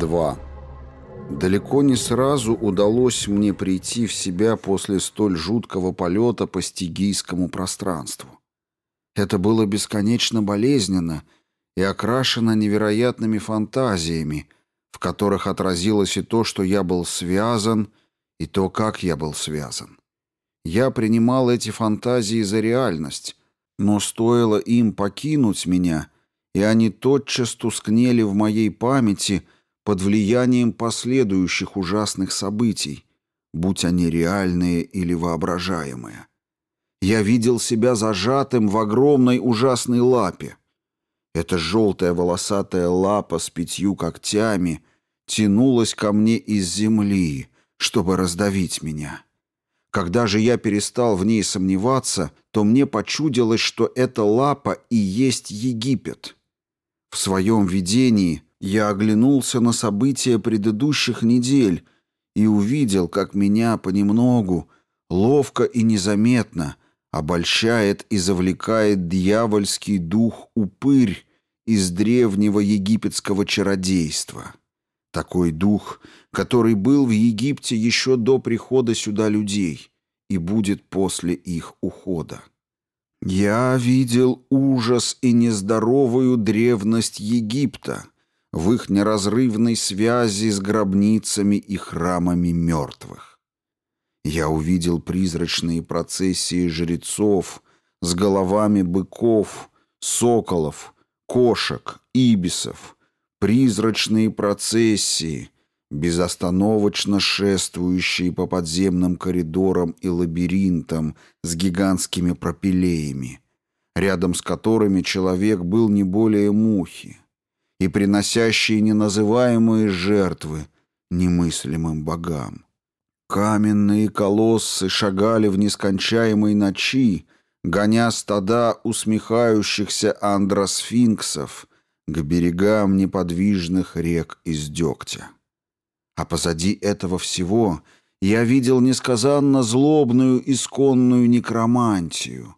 2. Далеко не сразу удалось мне прийти в себя после столь жуткого полета по стигийскому пространству. Это было бесконечно болезненно и окрашено невероятными фантазиями, в которых отразилось и то, что я был связан, и то, как я был связан. Я принимал эти фантазии за реальность, но стоило им покинуть меня, и они тотчас тускнели в моей памяти под влиянием последующих ужасных событий, будь они реальные или воображаемые. Я видел себя зажатым в огромной ужасной лапе. Эта желтая волосатая лапа с пятью когтями тянулась ко мне из земли, чтобы раздавить меня. Когда же я перестал в ней сомневаться, то мне почудилось, что эта лапа и есть Египет. В своем видении я оглянулся на события предыдущих недель и увидел, как меня понемногу, ловко и незаметно обольщает и завлекает дьявольский дух-упырь из древнего египетского чародейства. Такой дух, который был в Египте еще до прихода сюда людей и будет после их ухода. Я видел ужас и нездоровую древность Египта в их неразрывной связи с гробницами и храмами мертвых. Я увидел призрачные процессии жрецов с головами быков, соколов, кошек, ибисов, призрачные процессии, безостановочно шествующие по подземным коридорам и лабиринтам с гигантскими пропилеями, рядом с которыми человек был не более мухи, и приносящие неназываемые жертвы немыслимым богам. Каменные колоссы шагали в нескончаемой ночи, гоня стада усмехающихся андросфинксов к берегам неподвижных рек из дегтя. А позади этого всего я видел несказанно злобную исконную некромантию,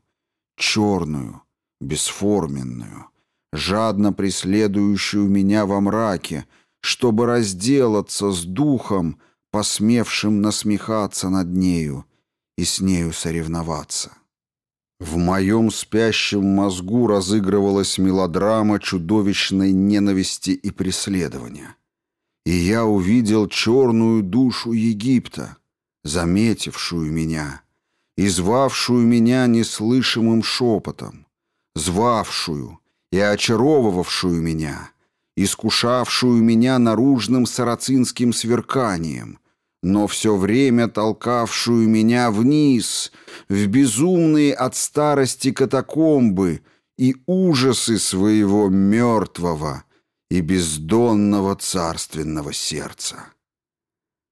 черную, бесформенную, жадно преследующую меня во мраке, чтобы разделаться с духом, посмевшим насмехаться над нею и с нею соревноваться. В моем спящем мозгу разыгрывалась мелодрама чудовищной ненависти и преследования. И я увидел черную душу Египта, заметившую меня, и звавшую меня неслышимым шепотом, звавшую и очаровывавшую меня, искушавшую меня наружным сарацинским сверканием, но все время толкавшую меня вниз, в безумные от старости катакомбы и ужасы своего мертвого и бездонного царственного сердца.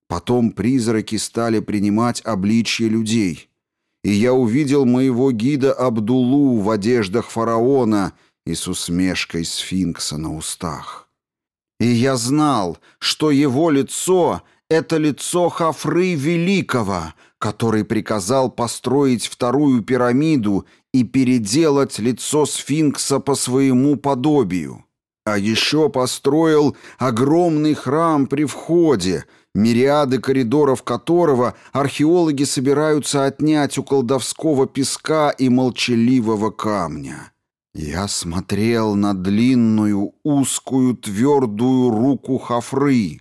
Потом призраки стали принимать обличье людей, и я увидел моего гида Абдулу в одеждах фараона и с усмешкой сфинкса на устах. И я знал, что его лицо это лицо Хафры Великого, который приказал построить вторую пирамиду и переделать лицо сфинкса по своему подобию. А еще построил огромный храм при входе, мириады коридоров которого археологи собираются отнять у колдовского песка и молчаливого камня. Я смотрел на длинную, узкую, твердую руку Хафры,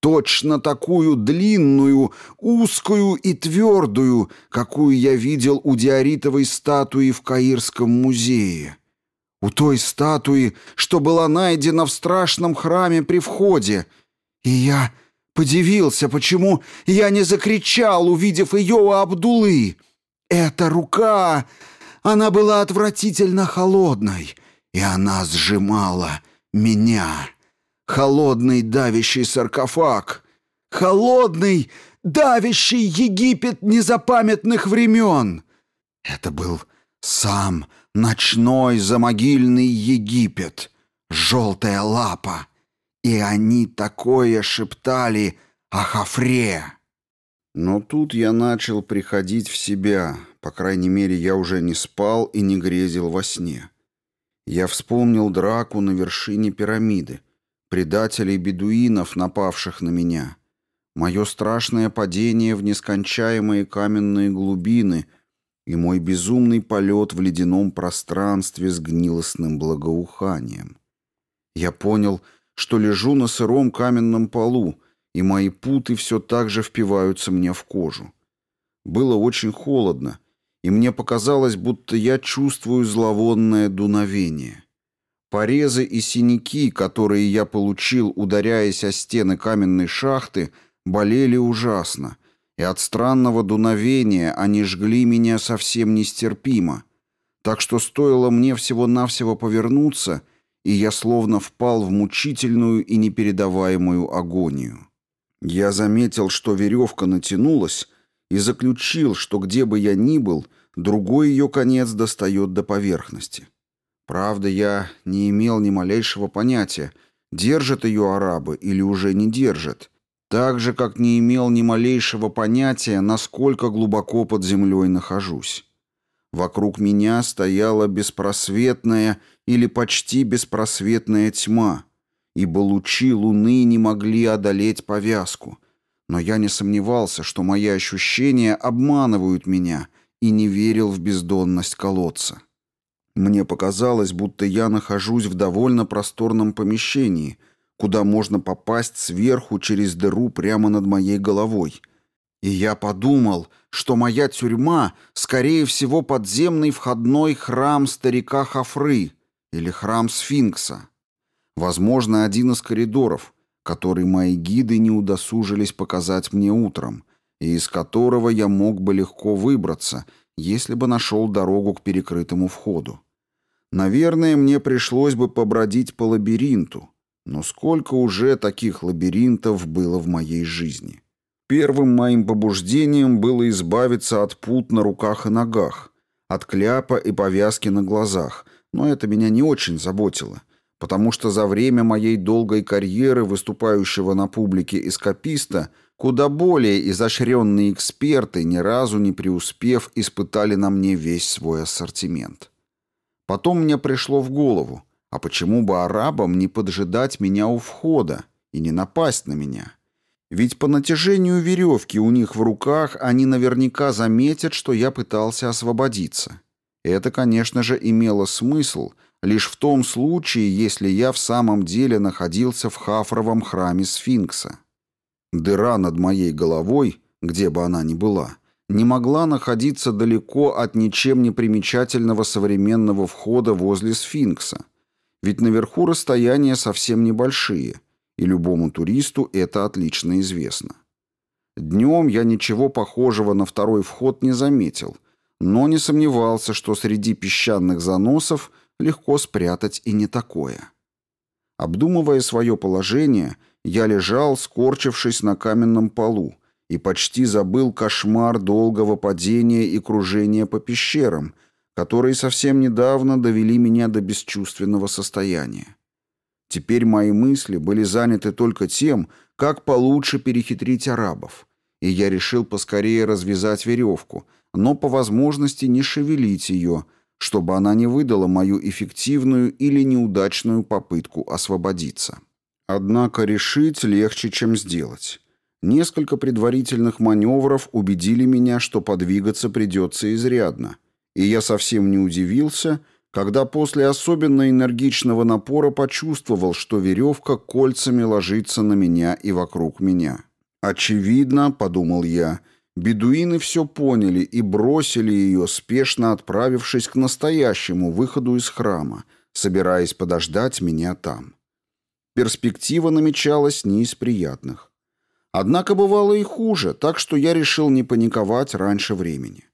точно такую длинную, узкую и твердую, какую я видел у диоритовой статуи в Каирском музее. У той статуи, что была найдена в страшном храме при входе. И я подивился, почему я не закричал, увидев ее у Абдулы. Эта рука, она была отвратительно холодной, и она сжимала меня» холодный давящий саркофаг, холодный давящий Египет незапамятных времен. Это был сам ночной замогильный Египет, желтая лапа. И они такое шептали о Хафре. Но тут я начал приходить в себя, по крайней мере, я уже не спал и не грезил во сне. Я вспомнил драку на вершине пирамиды, предателей-бедуинов, напавших на меня, мое страшное падение в нескончаемые каменные глубины и мой безумный полет в ледяном пространстве с гнилостным благоуханием. Я понял, что лежу на сыром каменном полу, и мои путы все так же впиваются мне в кожу. Было очень холодно, и мне показалось, будто я чувствую зловонное дуновение. Порезы и синяки, которые я получил, ударяясь о стены каменной шахты, болели ужасно, и от странного дуновения они жгли меня совсем нестерпимо, так что стоило мне всего-навсего повернуться, и я словно впал в мучительную и непередаваемую агонию. Я заметил, что веревка натянулась, и заключил, что где бы я ни был, другой ее конец достает до поверхности. Правда, я не имел ни малейшего понятия, держат ее арабы или уже не держат, так же, как не имел ни малейшего понятия, насколько глубоко под землей нахожусь. Вокруг меня стояла беспросветная или почти беспросветная тьма, ибо лучи луны не могли одолеть повязку. Но я не сомневался, что мои ощущения обманывают меня, и не верил в бездонность колодца. Мне показалось, будто я нахожусь в довольно просторном помещении, куда можно попасть сверху через дыру прямо над моей головой. И я подумал, что моя тюрьма, скорее всего, подземный входной храм старика Хафры или храм Сфинкса. Возможно, один из коридоров, который мои гиды не удосужились показать мне утром, и из которого я мог бы легко выбраться, если бы нашел дорогу к перекрытому входу. Наверное, мне пришлось бы побродить по лабиринту, но сколько уже таких лабиринтов было в моей жизни. Первым моим побуждением было избавиться от пут на руках и ногах, от кляпа и повязки на глазах, но это меня не очень заботило — потому что за время моей долгой карьеры выступающего на публике эскаписта куда более изощренные эксперты, ни разу не преуспев, испытали на мне весь свой ассортимент. Потом мне пришло в голову, а почему бы арабам не поджидать меня у входа и не напасть на меня? Ведь по натяжению веревки у них в руках они наверняка заметят, что я пытался освободиться. Это, конечно же, имело смысл — лишь в том случае, если я в самом деле находился в Хафровом храме Сфинкса. Дыра над моей головой, где бы она ни была, не могла находиться далеко от ничем не примечательного современного входа возле Сфинкса, ведь наверху расстояния совсем небольшие, и любому туристу это отлично известно. Днем я ничего похожего на второй вход не заметил, но не сомневался, что среди песчаных заносов – легко спрятать и не такое. Обдумывая свое положение, я лежал, скорчившись на каменном полу, и почти забыл кошмар долгого падения и кружения по пещерам, которые совсем недавно довели меня до бесчувственного состояния. Теперь мои мысли были заняты только тем, как получше перехитрить арабов, и я решил поскорее развязать веревку, но по возможности не шевелить ее, чтобы она не выдала мою эффективную или неудачную попытку освободиться. Однако решить легче, чем сделать. Несколько предварительных маневров убедили меня, что подвигаться придется изрядно, и я совсем не удивился, когда после особенно энергичного напора почувствовал, что веревка кольцами ложится на меня и вокруг меня. «Очевидно», — подумал я, — Бедуины все поняли и бросили ее, спешно отправившись к настоящему выходу из храма, собираясь подождать меня там. Перспектива намечалась не из приятных. Однако бывало и хуже, так что я решил не паниковать раньше времени.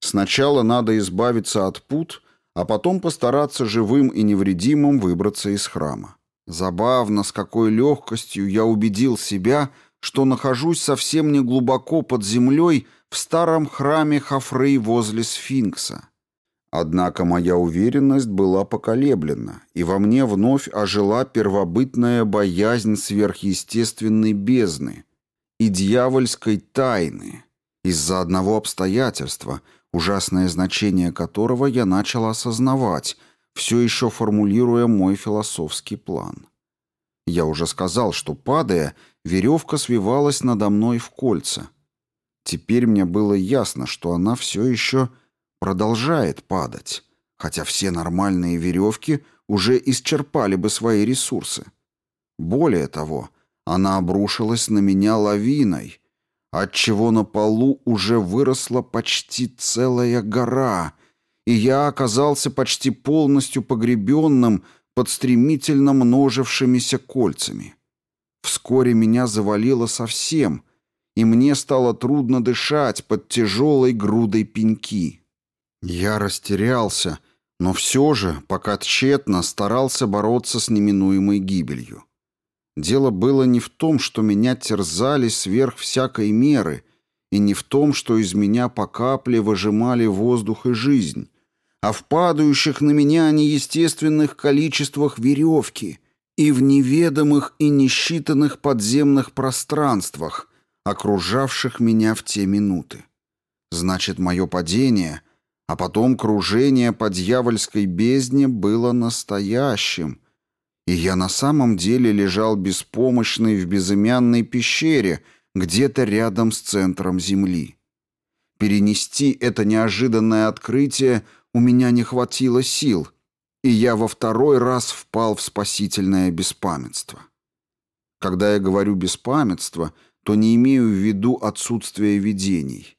Сначала надо избавиться от пут, а потом постараться живым и невредимым выбраться из храма. Забавно, с какой легкостью я убедил себя — что нахожусь совсем не глубоко под землей в старом храме Хафры возле сфинкса. Однако моя уверенность была поколеблена, и во мне вновь ожила первобытная боязнь сверхъестественной бездны и дьявольской тайны из-за одного обстоятельства, ужасное значение которого я начал осознавать, все еще формулируя мой философский план. Я уже сказал, что, падая, веревка свивалась надо мной в кольца. Теперь мне было ясно, что она все еще продолжает падать, хотя все нормальные веревки уже исчерпали бы свои ресурсы. Более того, она обрушилась на меня лавиной, отчего на полу уже выросла почти целая гора, и я оказался почти полностью погребенным под стремительно множившимися кольцами. Вскоре меня завалило совсем, и мне стало трудно дышать под тяжелой грудой пеньки. Я растерялся, но все же, пока тщетно, старался бороться с неминуемой гибелью. Дело было не в том, что меня терзали сверх всякой меры, и не в том, что из меня по капле выжимали воздух и жизнь, а в падающих на меня неестественных количествах веревки и в неведомых и несчитанных подземных пространствах, окружавших меня в те минуты. Значит, мое падение, а потом кружение по дьявольской бездне было настоящим — и я на самом деле лежал беспомощный в безымянной пещере, где-то рядом с центром Земли. Перенести это неожиданное открытие у меня не хватило сил, и я во второй раз впал в спасительное беспамятство. Когда я говорю «беспамятство», то не имею в виду отсутствие видений.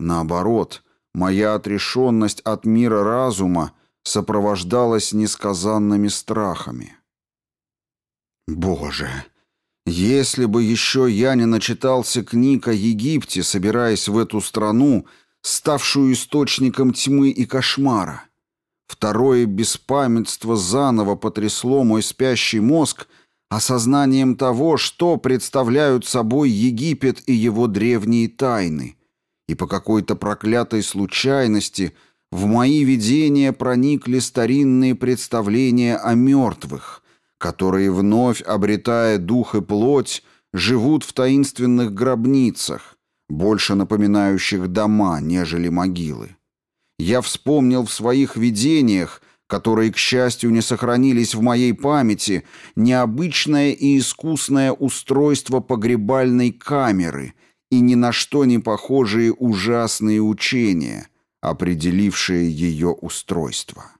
Наоборот, моя отрешенность от мира разума сопровождалась несказанными страхами. Боже, если бы еще я не начитался книг о Египте, собираясь в эту страну, ставшую источником тьмы и кошмара. Второе беспамятство заново потрясло мой спящий мозг осознанием того, что представляют собой Египет и его древние тайны. И по какой-то проклятой случайности в мои видения проникли старинные представления о мертвых — которые, вновь обретая дух и плоть, живут в таинственных гробницах, больше напоминающих дома, нежели могилы. Я вспомнил в своих видениях, которые, к счастью, не сохранились в моей памяти, необычное и искусное устройство погребальной камеры и ни на что не похожие ужасные учения, определившие ее устройство.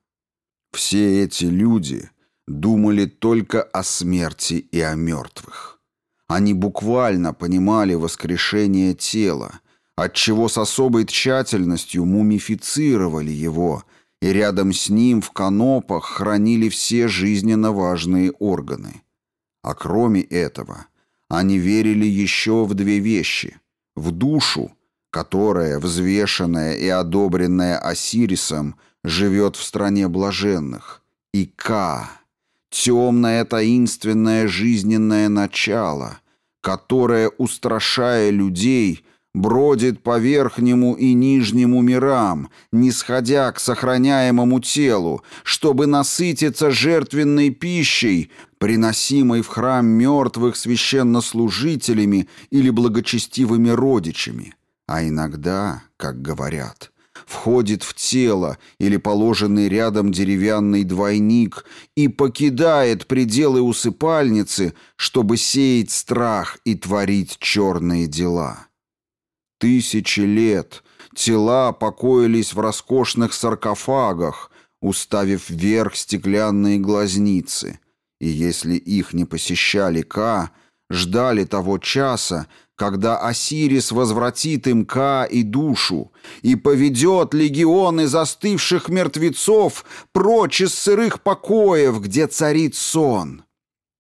Все эти люди — думали только о смерти и о мертвых. Они буквально понимали воскрешение тела, отчего с особой тщательностью мумифицировали его и рядом с ним в канопах хранили все жизненно важные органы. А кроме этого, они верили еще в две вещи – в душу, которая, взвешенная и одобренная Осирисом, живет в стране блаженных, и Ка, темное таинственное жизненное начало, которое, устрашая людей, бродит по верхнему и нижнему мирам, не сходя к сохраняемому телу, чтобы насытиться жертвенной пищей, приносимой в храм мертвых священнослужителями или благочестивыми родичами. А иногда, как говорят, входит в тело или положенный рядом деревянный двойник и покидает пределы усыпальницы, чтобы сеять страх и творить черные дела. Тысячи лет тела покоились в роскошных саркофагах, уставив вверх стеклянные глазницы, и если их не посещали Ка, ждали того часа, когда Осирис возвратит им Ка и душу и поведет легионы застывших мертвецов прочь из сырых покоев, где царит сон.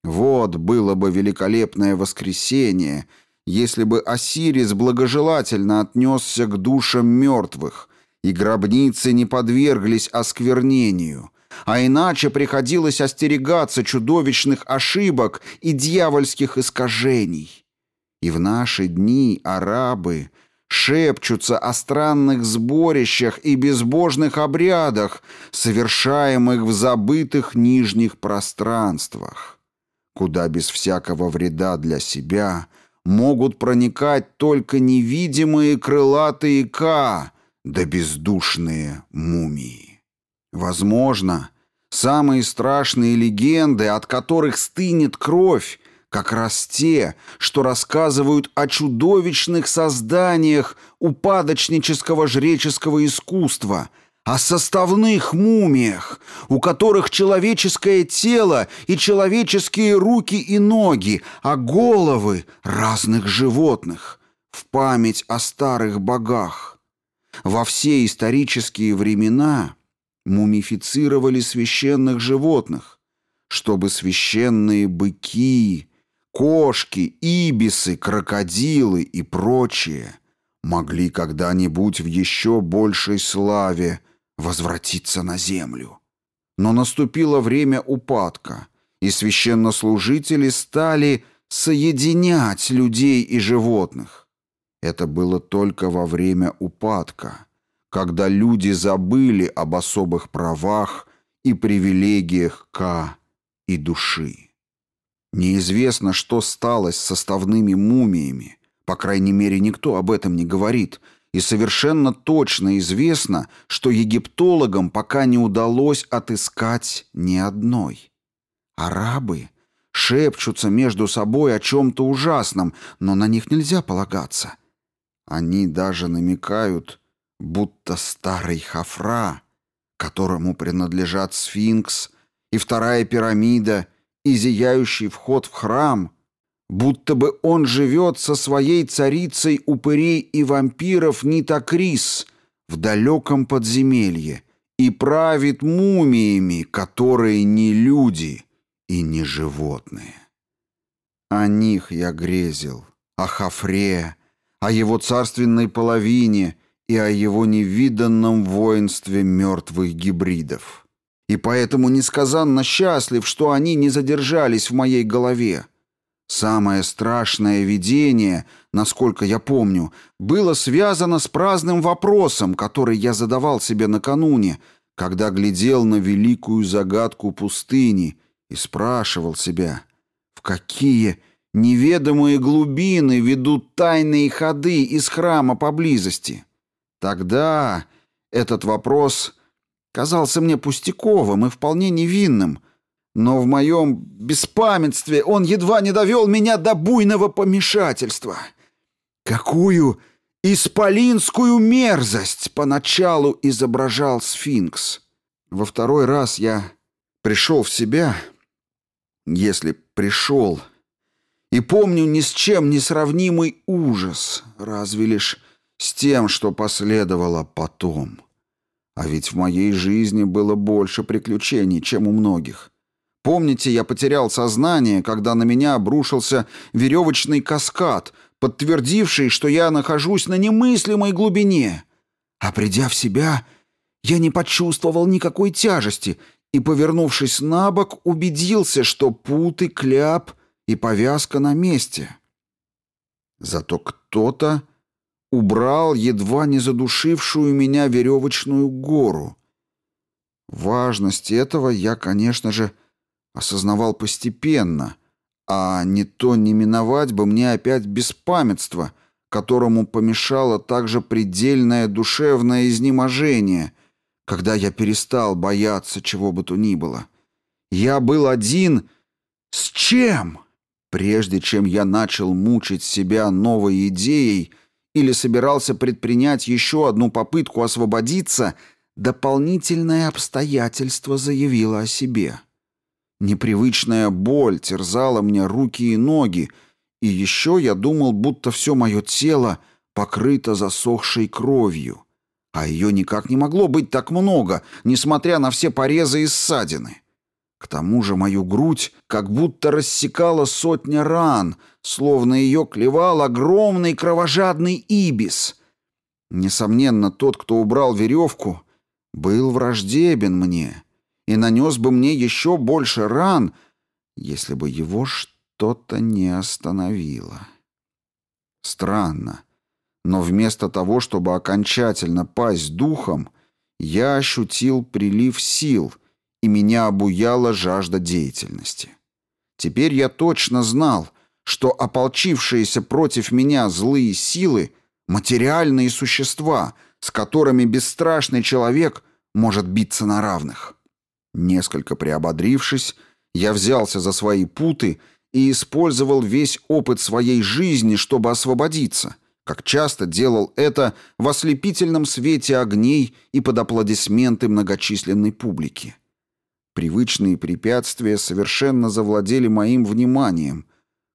Вот было бы великолепное воскресенье, если бы Осирис благожелательно отнесся к душам мертвых, и гробницы не подверглись осквернению, а иначе приходилось остерегаться чудовищных ошибок и дьявольских искажений. И в наши дни арабы шепчутся о странных сборищах и безбожных обрядах, совершаемых в забытых нижних пространствах, куда без всякого вреда для себя могут проникать только невидимые крылатые ка да бездушные мумии. Возможно, Самые страшные легенды, от которых стынет кровь, как раз те, что рассказывают о чудовищных созданиях упадочнического жреческого искусства, о составных мумиях, у которых человеческое тело и человеческие руки и ноги, а головы разных животных, в память о старых богах. Во все исторические времена мумифицировали священных животных, чтобы священные быки, кошки, ибисы, крокодилы и прочие могли когда-нибудь в еще большей славе возвратиться на землю. Но наступило время упадка, и священнослужители стали соединять людей и животных. Это было только во время упадка, когда люди забыли об особых правах и привилегиях Ка и души. Неизвестно, что стало с составными мумиями. По крайней мере, никто об этом не говорит. И совершенно точно известно, что египтологам пока не удалось отыскать ни одной. Арабы шепчутся между собой о чем-то ужасном, но на них нельзя полагаться. Они даже намекают, будто старый Хафра, которому принадлежат сфинкс и вторая пирамида — и зияющий вход в храм, будто бы он живет со своей царицей упырей и вампиров Нитокрис в далеком подземелье и правит мумиями, которые не люди и не животные. О них я грезил, о Хафре, о его царственной половине и о его невиданном воинстве мертвых гибридов и поэтому несказанно счастлив, что они не задержались в моей голове. Самое страшное видение, насколько я помню, было связано с праздным вопросом, который я задавал себе накануне, когда глядел на великую загадку пустыни и спрашивал себя, в какие неведомые глубины ведут тайные ходы из храма поблизости. Тогда этот вопрос казался мне пустяковым и вполне невинным, но в моем беспамятстве он едва не довел меня до буйного помешательства. Какую исполинскую мерзость поначалу изображал сфинкс. Во второй раз я пришел в себя, если пришел, и помню ни с чем не сравнимый ужас, разве лишь с тем, что последовало потом. А ведь в моей жизни было больше приключений, чем у многих. Помните, я потерял сознание, когда на меня обрушился веревочный каскад, подтвердивший, что я нахожусь на немыслимой глубине. А придя в себя, я не почувствовал никакой тяжести и, повернувшись на бок, убедился, что путы, кляп и повязка на месте. Зато кто-то убрал едва не задушившую меня веревочную гору. Важность этого я, конечно же, осознавал постепенно, а не то не миновать бы мне опять беспамятство, которому помешало также предельное душевное изнеможение, когда я перестал бояться чего бы то ни было. Я был один с чем? Прежде чем я начал мучить себя новой идеей — или собирался предпринять еще одну попытку освободиться, дополнительное обстоятельство заявило о себе. Непривычная боль терзала мне руки и ноги, и еще я думал, будто все мое тело покрыто засохшей кровью. А ее никак не могло быть так много, несмотря на все порезы и ссадины. К тому же мою грудь как будто рассекала сотня ран, словно ее клевал огромный кровожадный ибис. Несомненно, тот, кто убрал веревку, был враждебен мне и нанес бы мне еще больше ран, если бы его что-то не остановило. Странно, но вместо того, чтобы окончательно пасть духом, я ощутил прилив сил — и меня обуяла жажда деятельности. Теперь я точно знал, что ополчившиеся против меня злые силы — материальные существа, с которыми бесстрашный человек может биться на равных. Несколько приободрившись, я взялся за свои путы и использовал весь опыт своей жизни, чтобы освободиться, как часто делал это в ослепительном свете огней и под аплодисменты многочисленной публики. Привычные препятствия совершенно завладели моим вниманием.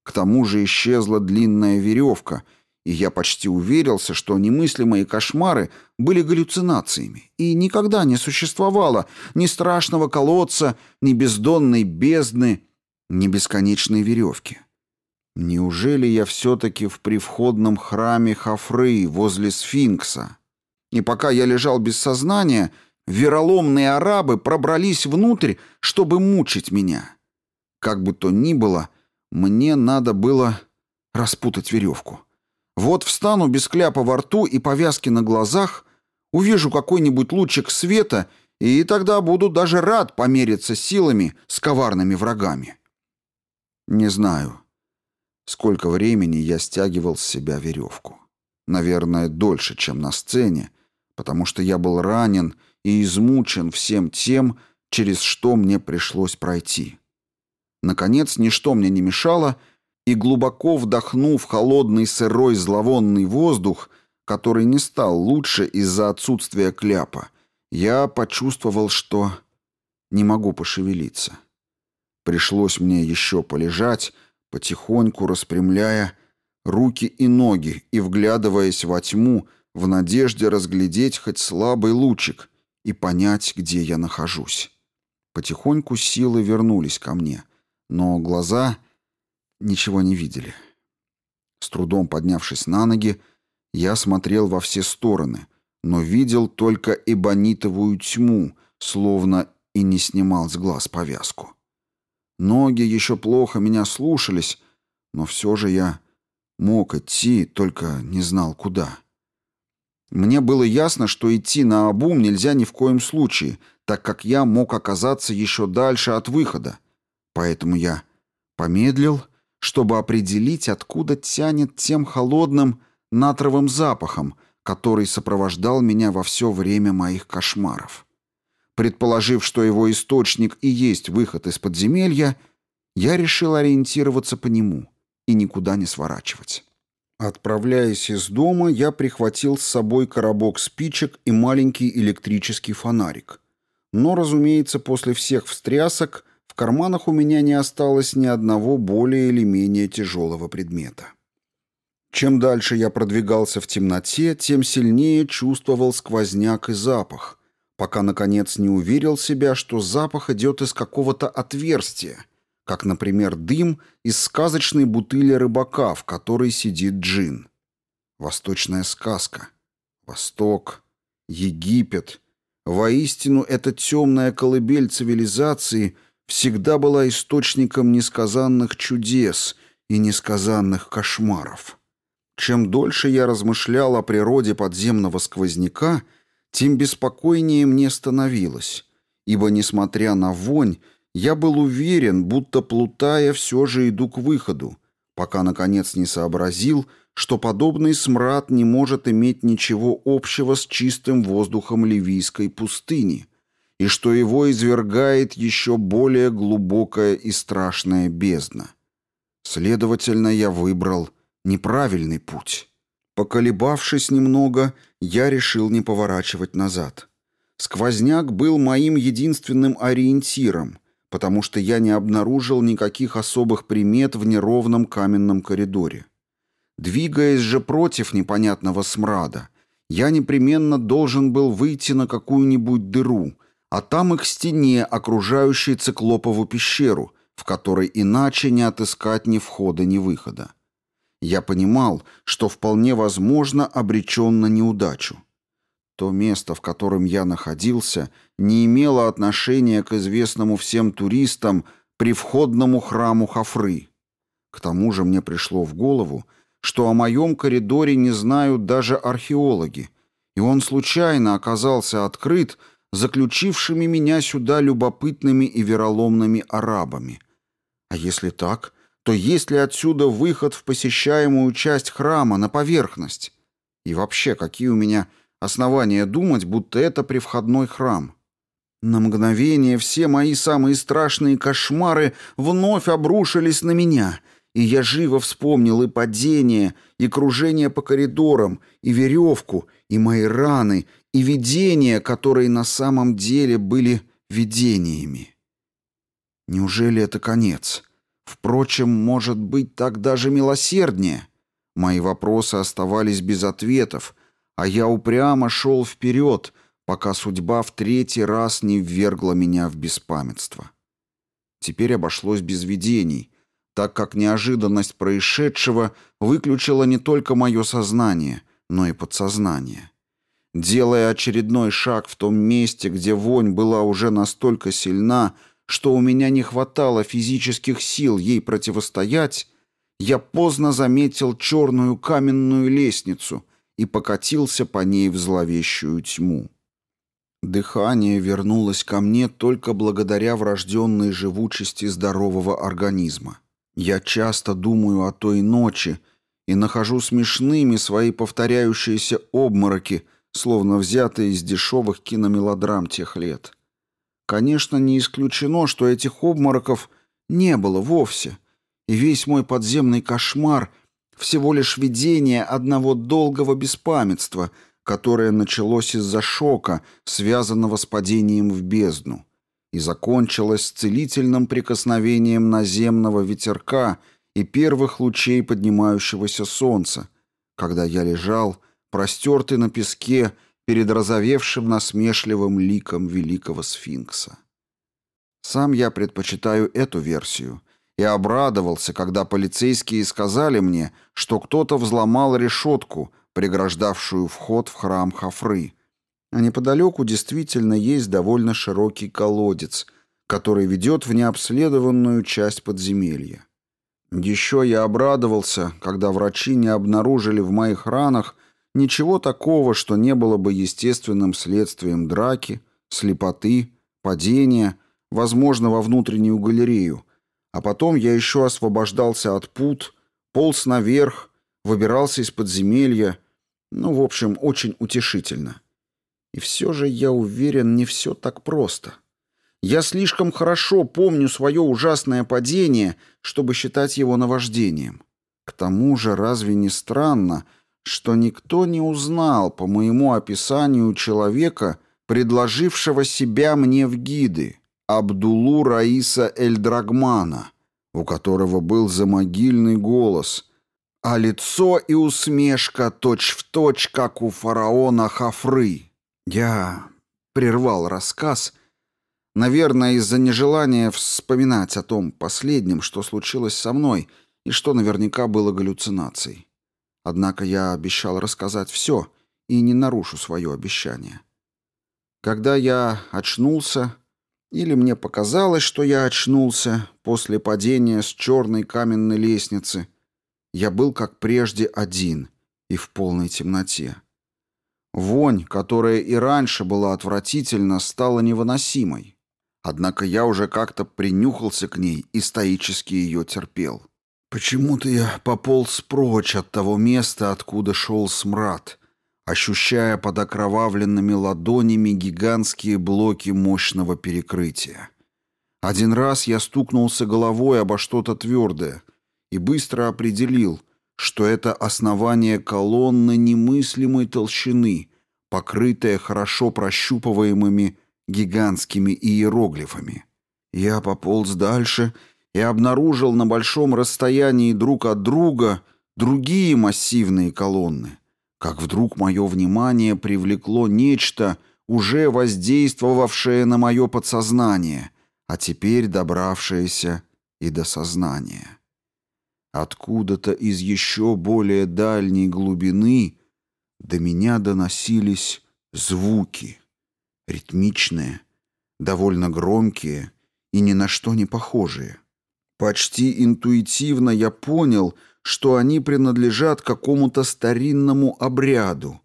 К тому же исчезла длинная веревка, и я почти уверился, что немыслимые кошмары были галлюцинациями, и никогда не существовало ни страшного колодца, ни бездонной бездны, ни бесконечной веревки. Неужели я все-таки в привходном храме Хафры возле сфинкса? И пока я лежал без сознания, вероломные арабы пробрались внутрь, чтобы мучить меня. Как бы то ни было, мне надо было распутать веревку. Вот встану без кляпа во рту и повязки на глазах, увижу какой-нибудь лучик света, и тогда буду даже рад помериться силами с коварными врагами. Не знаю, сколько времени я стягивал с себя веревку. Наверное, дольше, чем на сцене, потому что я был ранен и измучен всем тем, через что мне пришлось пройти. Наконец, ничто мне не мешало, и глубоко вдохнув холодный сырой зловонный воздух, который не стал лучше из-за отсутствия кляпа, я почувствовал, что не могу пошевелиться. Пришлось мне еще полежать, потихоньку распрямляя руки и ноги и вглядываясь во тьму в надежде разглядеть хоть слабый лучик и понять, где я нахожусь. Потихоньку силы вернулись ко мне, но глаза ничего не видели. С трудом поднявшись на ноги, я смотрел во все стороны, но видел только эбонитовую тьму, словно и не снимал с глаз повязку. Ноги еще плохо меня слушались, но все же я мог идти, только не знал куда. Мне было ясно, что идти на обум нельзя ни в коем случае, так как я мог оказаться еще дальше от выхода. Поэтому я помедлил, чтобы определить, откуда тянет тем холодным натровым запахом, который сопровождал меня во все время моих кошмаров. Предположив, что его источник и есть выход из подземелья, я решил ориентироваться по нему и никуда не сворачивать. Отправляясь из дома, я прихватил с собой коробок спичек и маленький электрический фонарик. Но, разумеется, после всех встрясок в карманах у меня не осталось ни одного более или менее тяжелого предмета. Чем дальше я продвигался в темноте, тем сильнее чувствовал сквозняк и запах, пока, наконец, не уверил себя, что запах идет из какого-то отверстия, как, например, дым из сказочной бутыли рыбака, в которой сидит джин. Восточная сказка. Восток. Египет. Воистину, эта темная колыбель цивилизации всегда была источником несказанных чудес и несказанных кошмаров. Чем дольше я размышлял о природе подземного сквозняка, тем беспокойнее мне становилось, ибо, несмотря на вонь, я был уверен, будто плутая все же иду к выходу, пока, наконец, не сообразил, что подобный смрад не может иметь ничего общего с чистым воздухом ливийской пустыни, и что его извергает еще более глубокая и страшная бездна. Следовательно, я выбрал неправильный путь. Поколебавшись немного, я решил не поворачивать назад. Сквозняк был моим единственным ориентиром, потому что я не обнаружил никаких особых примет в неровном каменном коридоре. Двигаясь же против непонятного смрада, я непременно должен был выйти на какую-нибудь дыру, а там и к стене, окружающей циклопову пещеру, в которой иначе не отыскать ни входа, ни выхода. Я понимал, что вполне возможно обречен на неудачу. То место, в котором я находился, не имело отношения к известному всем туристам привходному храму Хафры. К тому же мне пришло в голову, что о моем коридоре не знают даже археологи, и он случайно оказался открыт заключившими меня сюда любопытными и вероломными арабами. А если так, то есть ли отсюда выход в посещаемую часть храма на поверхность? И вообще, какие у меня основания думать, будто это привходной храм? На мгновение все мои самые страшные кошмары вновь обрушились на меня, и я живо вспомнил и падение, и кружение по коридорам, и веревку, и мои раны, и видения, которые на самом деле были видениями. Неужели это конец? Впрочем, может быть, так даже милосерднее. Мои вопросы оставались без ответов, а я упрямо шел вперед, пока судьба в третий раз не ввергла меня в беспамятство. Теперь обошлось без видений, так как неожиданность происшедшего выключила не только мое сознание, но и подсознание. Делая очередной шаг в том месте, где вонь была уже настолько сильна, что у меня не хватало физических сил ей противостоять, я поздно заметил черную каменную лестницу и покатился по ней в зловещую тьму. Дыхание вернулось ко мне только благодаря врожденной живучести здорового организма. Я часто думаю о той ночи и нахожу смешными свои повторяющиеся обмороки, словно взятые из дешевых киномелодрам тех лет. Конечно, не исключено, что этих обмороков не было вовсе, и весь мой подземный кошмар — всего лишь видение одного долгого беспамятства, которое началось из-за шока, связанного с падением в бездну, и закончилось целительным прикосновением наземного ветерка и первых лучей поднимающегося солнца, когда я лежал, простертый на песке перед разовевшим насмешливым ликом великого сфинкса. Сам я предпочитаю эту версию и обрадовался, когда полицейские сказали мне, что кто-то взломал решетку, преграждавшую вход в храм Хафры, а неподалеку действительно есть довольно широкий колодец, который ведет в необследованную часть подземелья. Еще я обрадовался, когда врачи не обнаружили в моих ранах Ничего такого, что не было бы естественным следствием драки, слепоты, падения, возможно, во внутреннюю галерею. А потом я еще освобождался от пут, полз наверх, выбирался из подземелья. Ну, в общем, очень утешительно. И все же, я уверен, не все так просто. Я слишком хорошо помню свое ужасное падение, чтобы считать его наваждением. К тому же, разве не странно, что никто не узнал по моему описанию человека, предложившего себя мне в гиды, Абдулу Раиса Эльдрагмана, у которого был замогильный голос, а лицо и усмешка точь-в-точь, точь, как у фараона Хафры. Я прервал рассказ, наверное, из-за нежелания вспоминать о том последнем, что случилось со мной и что наверняка было галлюцинацией. Однако я обещал рассказать все и не нарушу свое обещание. Когда я очнулся, или мне показалось, что я очнулся после падения с черной каменной лестницы, я был, как прежде, один и в полной темноте. Вонь, которая и раньше была отвратительна, стала невыносимой. Однако я уже как-то принюхался к ней и стоически ее терпел. Почему-то я пополз прочь от того места, откуда шел смрад, ощущая под окровавленными ладонями гигантские блоки мощного перекрытия. Один раз я стукнулся головой обо что-то твердое и быстро определил, что это основание колонны немыслимой толщины, покрытое хорошо прощупываемыми гигантскими иероглифами. Я пополз дальше и обнаружил на большом расстоянии друг от друга другие массивные колонны, как вдруг мое внимание привлекло нечто, уже воздействовавшее на мое подсознание, а теперь добравшееся и до сознания. Откуда-то из еще более дальней глубины до меня доносились звуки, ритмичные, довольно громкие и ни на что не похожие. Почти интуитивно я понял, что они принадлежат какому-то старинному обряду.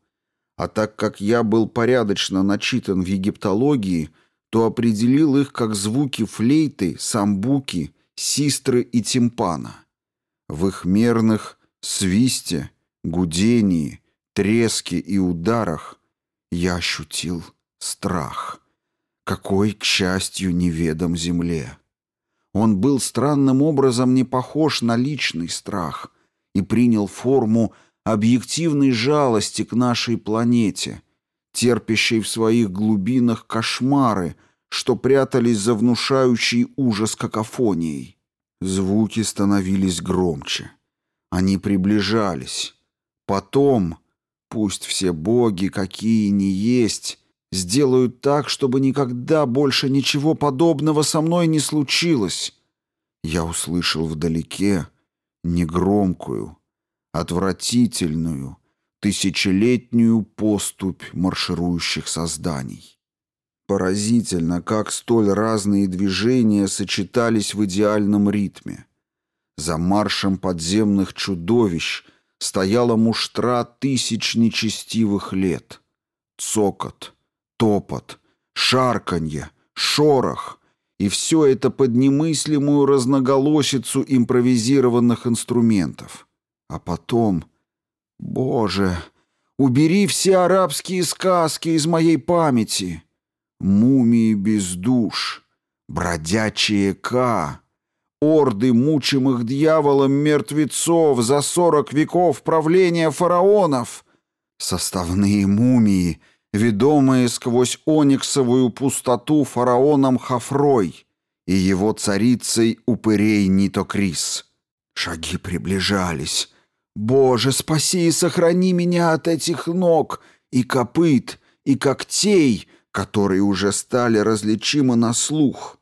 А так как я был порядочно начитан в египтологии, то определил их как звуки флейты, самбуки, систры и тимпана. В их мерных свисте, гудении, треске и ударах я ощутил страх. какой, к счастью, неведом земле. Он был странным образом не похож на личный страх и принял форму объективной жалости к нашей планете, терпящей в своих глубинах кошмары, что прятались за внушающий ужас какофонией. Звуки становились громче. Они приближались. Потом, пусть все боги, какие ни есть, сделают так, чтобы никогда больше ничего подобного со мной не случилось. Я услышал вдалеке негромкую, отвратительную, тысячелетнюю поступь марширующих созданий. Поразительно, как столь разные движения сочетались в идеальном ритме. За маршем подземных чудовищ стояла муштра тысяч нечестивых лет. Цокот, топот, шарканье, шорох. И все это под немыслимую разноголосицу импровизированных инструментов. А потом... Боже, убери все арабские сказки из моей памяти. Мумии без душ, бродячие К, орды мучимых дьяволом мертвецов за сорок веков правления фараонов, составные мумии — ведомые сквозь ониксовую пустоту фараоном Хафрой и его царицей упырей Нитокрис. Шаги приближались. «Боже, спаси и сохрани меня от этих ног и копыт, и когтей, которые уже стали различимы на слух».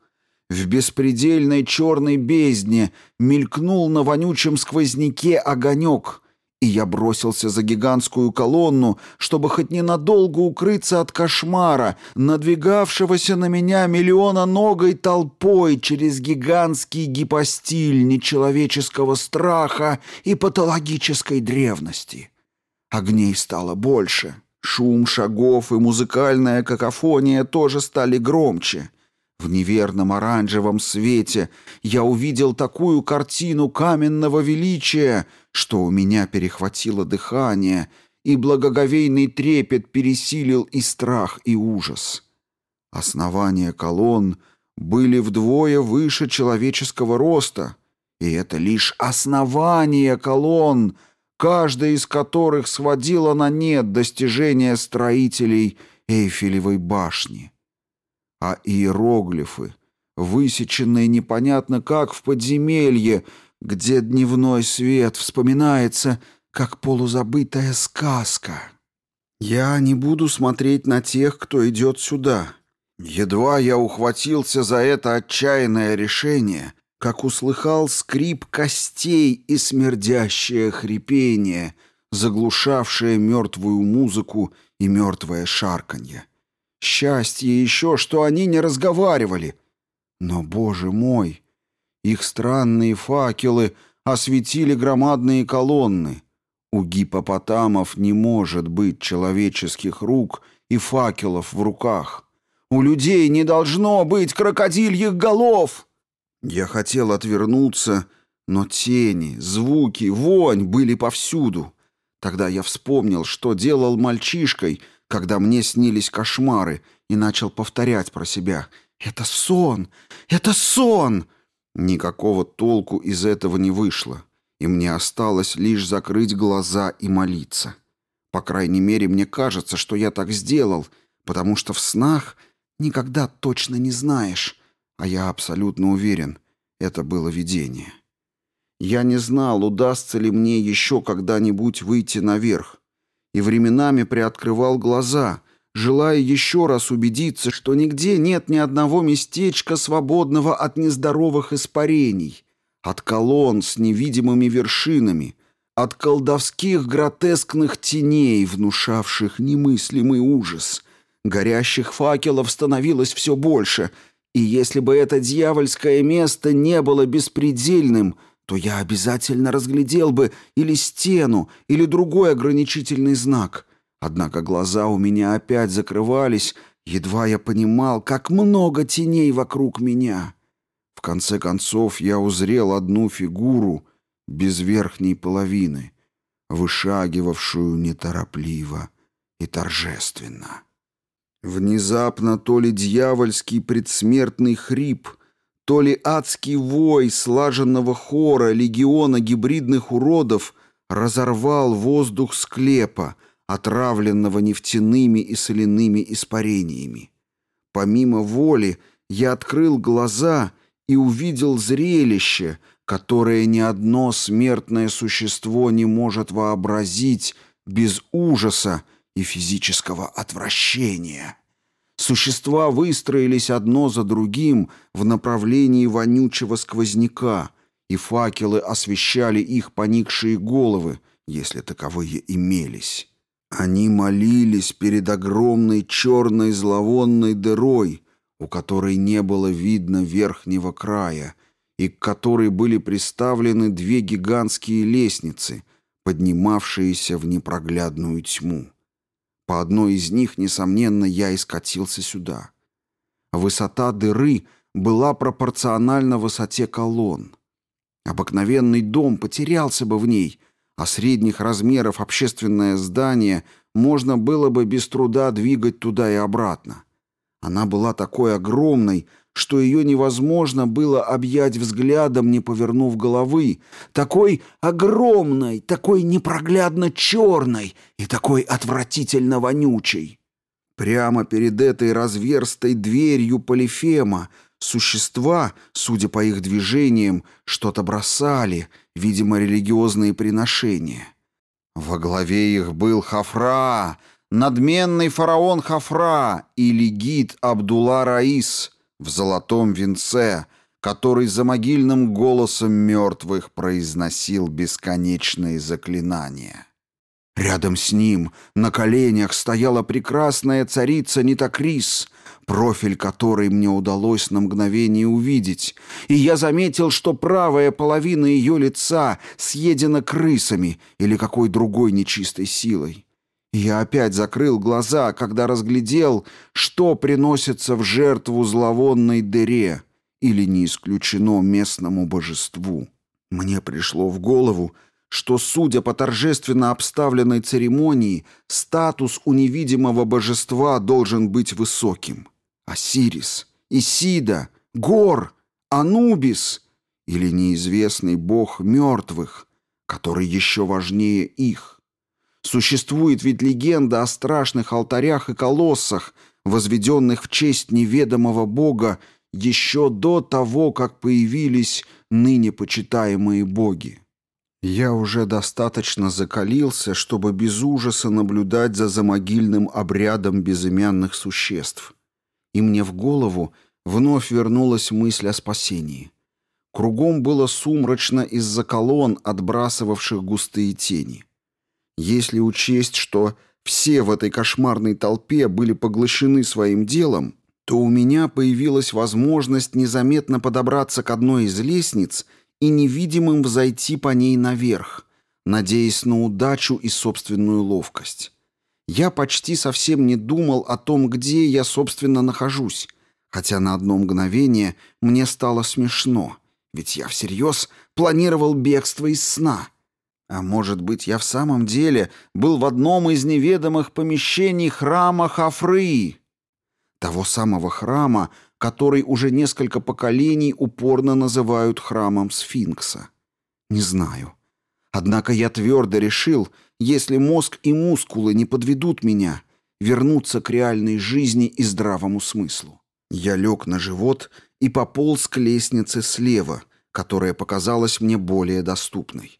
В беспредельной черной бездне мелькнул на вонючем сквозняке огонек — и я бросился за гигантскую колонну, чтобы хоть ненадолго укрыться от кошмара, надвигавшегося на меня миллиононогой толпой через гигантский гипостиль нечеловеческого страха и патологической древности. Огней стало больше. Шум шагов и музыкальная какофония тоже стали громче. В неверном оранжевом свете я увидел такую картину каменного величия, что у меня перехватило дыхание, и благоговейный трепет пересилил и страх, и ужас. Основания колонн были вдвое выше человеческого роста, и это лишь основание колонн, каждая из которых сводила на нет достижения строителей Эйфелевой башни а иероглифы, высеченные непонятно как в подземелье, где дневной свет вспоминается, как полузабытая сказка. Я не буду смотреть на тех, кто идет сюда. Едва я ухватился за это отчаянное решение, как услыхал скрип костей и смердящее хрипение, заглушавшее мертвую музыку и мертвое шарканье. Счастье еще, что они не разговаривали. Но, боже мой, их странные факелы осветили громадные колонны. У гипопотамов не может быть человеческих рук и факелов в руках. У людей не должно быть крокодильих голов. Я хотел отвернуться, но тени, звуки, вонь были повсюду. Тогда я вспомнил, что делал мальчишкой — когда мне снились кошмары, и начал повторять про себя «Это сон! Это сон!» Никакого толку из этого не вышло, и мне осталось лишь закрыть глаза и молиться. По крайней мере, мне кажется, что я так сделал, потому что в снах никогда точно не знаешь, а я абсолютно уверен, это было видение. Я не знал, удастся ли мне еще когда-нибудь выйти наверх, и временами приоткрывал глаза, желая еще раз убедиться, что нигде нет ни одного местечка, свободного от нездоровых испарений, от колонн с невидимыми вершинами, от колдовских гротескных теней, внушавших немыслимый ужас. Горящих факелов становилось все больше, и если бы это дьявольское место не было беспредельным — то я обязательно разглядел бы или стену, или другой ограничительный знак. Однако глаза у меня опять закрывались, едва я понимал, как много теней вокруг меня. В конце концов я узрел одну фигуру без верхней половины, вышагивавшую неторопливо и торжественно. Внезапно то ли дьявольский предсмертный хрип, то ли адский вой слаженного хора легиона гибридных уродов разорвал воздух склепа, отравленного нефтяными и соляными испарениями. Помимо воли я открыл глаза и увидел зрелище, которое ни одно смертное существо не может вообразить без ужаса и физического отвращения. Существа выстроились одно за другим в направлении вонючего сквозняка, и факелы освещали их поникшие головы, если таковые имелись. Они молились перед огромной черной зловонной дырой, у которой не было видно верхнего края, и к которой были приставлены две гигантские лестницы, поднимавшиеся в непроглядную тьму. По одной из них, несомненно, я и скатился сюда. Высота дыры была пропорциональна высоте колонн. Обыкновенный дом потерялся бы в ней, а средних размеров общественное здание можно было бы без труда двигать туда и обратно. Она была такой огромной, что ее невозможно было объять взглядом, не повернув головы, такой огромной, такой непроглядно черной и такой отвратительно вонючей. Прямо перед этой разверстой дверью полифема существа, судя по их движениям, что-то бросали, видимо, религиозные приношения. Во главе их был Хафра, надменный фараон Хафра или гид Абдулла Раис — в золотом венце, который за могильным голосом мертвых произносил бесконечные заклинания. Рядом с ним на коленях стояла прекрасная царица Нитокрис, профиль которой мне удалось на мгновение увидеть, и я заметил, что правая половина ее лица съедена крысами или какой другой нечистой силой. Я опять закрыл глаза, когда разглядел, что приносится в жертву зловонной дыре или не исключено местному божеству. Мне пришло в голову, что, судя по торжественно обставленной церемонии, статус у невидимого божества должен быть высоким. Осирис, Исида, Гор, Анубис или неизвестный бог мертвых, который еще важнее их. Существует ведь легенда о страшных алтарях и колоссах, возведенных в честь неведомого бога еще до того, как появились ныне почитаемые боги. Я уже достаточно закалился, чтобы без ужаса наблюдать за замогильным обрядом безымянных существ. И мне в голову вновь вернулась мысль о спасении. Кругом было сумрачно из-за колонн, отбрасывавших густые тени. Если учесть, что все в этой кошмарной толпе были поглощены своим делом, то у меня появилась возможность незаметно подобраться к одной из лестниц и невидимым взойти по ней наверх, надеясь на удачу и собственную ловкость. Я почти совсем не думал о том, где я, собственно, нахожусь, хотя на одно мгновение мне стало смешно, ведь я всерьез планировал бегство из сна — а может быть, я в самом деле был в одном из неведомых помещений храма Хафры, того самого храма, который уже несколько поколений упорно называют храмом Сфинкса. Не знаю. Однако я твердо решил, если мозг и мускулы не подведут меня, вернуться к реальной жизни и здравому смыслу. Я лег на живот и пополз к лестнице слева, которая показалась мне более доступной.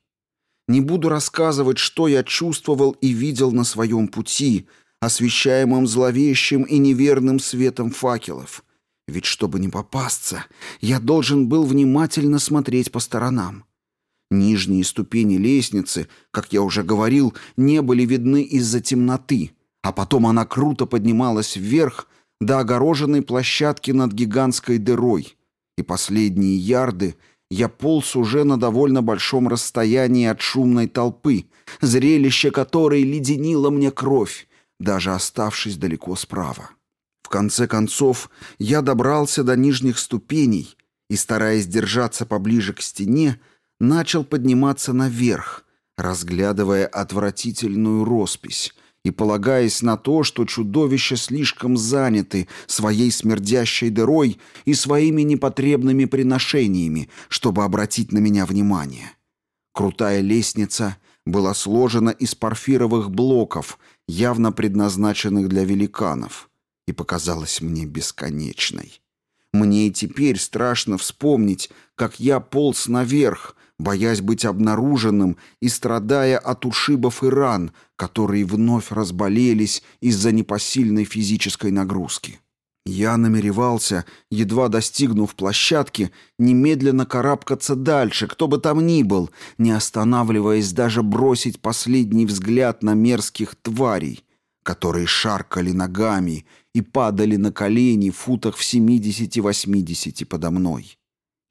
Не буду рассказывать, что я чувствовал и видел на своем пути, освещаемым зловещим и неверным светом факелов. Ведь чтобы не попасться, я должен был внимательно смотреть по сторонам. Нижние ступени лестницы, как я уже говорил, не были видны из-за темноты, а потом она круто поднималась вверх до огороженной площадки над гигантской дырой, и последние ярды — я полз уже на довольно большом расстоянии от шумной толпы, зрелище которой леденило мне кровь, даже оставшись далеко справа. В конце концов, я добрался до нижних ступеней и, стараясь держаться поближе к стене, начал подниматься наверх, разглядывая отвратительную роспись, и полагаясь на то, что чудовища слишком заняты своей смердящей дырой и своими непотребными приношениями, чтобы обратить на меня внимание. Крутая лестница была сложена из порфировых блоков, явно предназначенных для великанов, и показалась мне бесконечной. Мне и теперь страшно вспомнить, как я полз наверх, боясь быть обнаруженным и страдая от ушибов и ран, которые вновь разболелись из-за непосильной физической нагрузки. Я намеревался, едва достигнув площадки, немедленно карабкаться дальше, кто бы там ни был, не останавливаясь даже бросить последний взгляд на мерзких тварей, которые шаркали ногами и падали на колени в футах в 70-80 подо мной.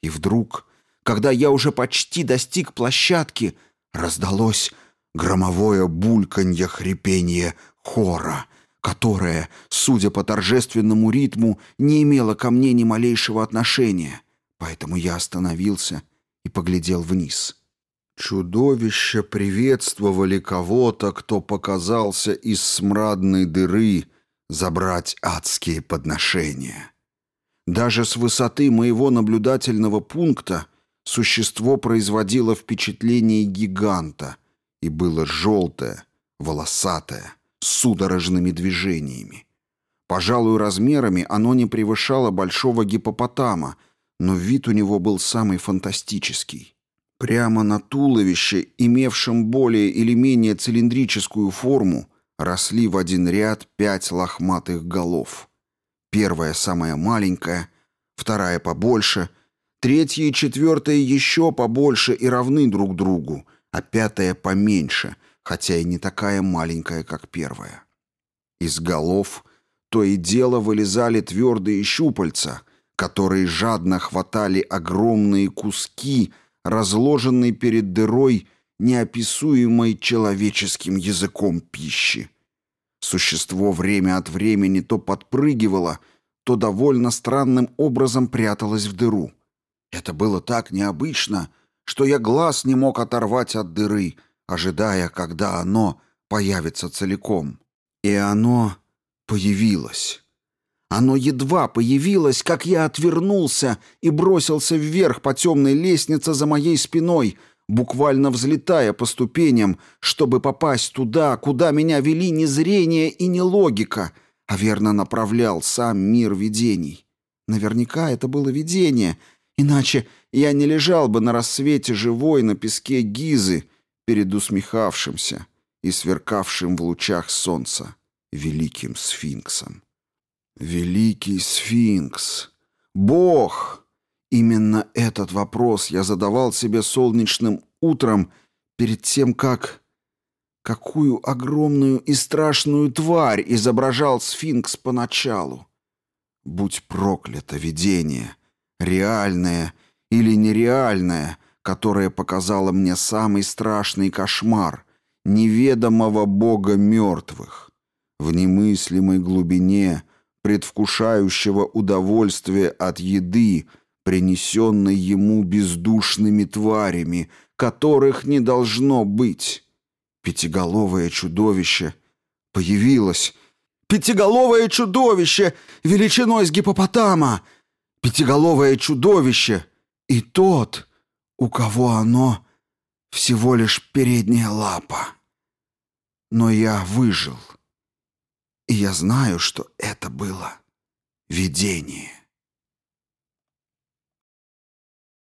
И вдруг, когда я уже почти достиг площадки, раздалось громовое бульканье хрипение хора — которое, судя по торжественному ритму, не имело ко мне ни малейшего отношения. Поэтому я остановился и поглядел вниз. Чудовища приветствовали кого-то, кто показался из смрадной дыры забрать адские подношения. Даже с высоты моего наблюдательного пункта существо производило впечатление гиганта и было желтое, волосатое, судорожными движениями. Пожалуй, размерами оно не превышало большого гипопотама, но вид у него был самый фантастический. Прямо на туловище, имевшем более или менее цилиндрическую форму, росли в один ряд пять лохматых голов. Первая самая маленькая, вторая побольше, третья и четвертая еще побольше и равны друг другу, а пятая поменьше, хотя и не такая маленькая, как первая. Из голов то и дело вылезали твердые щупальца, которые жадно хватали огромные куски, разложенные перед дырой неописуемой человеческим языком пищи. Существо время от времени то подпрыгивало, то довольно странным образом пряталось в дыру. Это было так необычно, что я глаз не мог оторвать от дыры, ожидая, когда оно появится целиком. И оно появилось. Оно едва появилось, как я отвернулся и бросился вверх по темной лестнице за моей спиной, буквально взлетая по ступеням, чтобы попасть туда, куда меня вели не зрение и не логика, а верно направлял сам мир видений. Наверняка это было видение, иначе я не лежал бы на рассвете живой на песке Гизы, перед усмехавшимся и сверкавшим в лучах солнца великим сфинксом. Великий сфинкс! Бог! Именно этот вопрос я задавал себе солнечным утром перед тем, как... Какую огромную и страшную тварь изображал сфинкс поначалу? Будь проклято видение, реальное или нереальное, которая показала мне самый страшный кошмар неведомого бога мертвых. В немыслимой глубине предвкушающего удовольствие от еды, принесенной ему бездушными тварями, которых не должно быть. Пятиголовое чудовище появилось. Пятиголовое чудовище величиной с гипопотама! Пятиголовое чудовище! И тот у кого оно всего лишь передняя лапа. Но я выжил. И я знаю, что это было видение.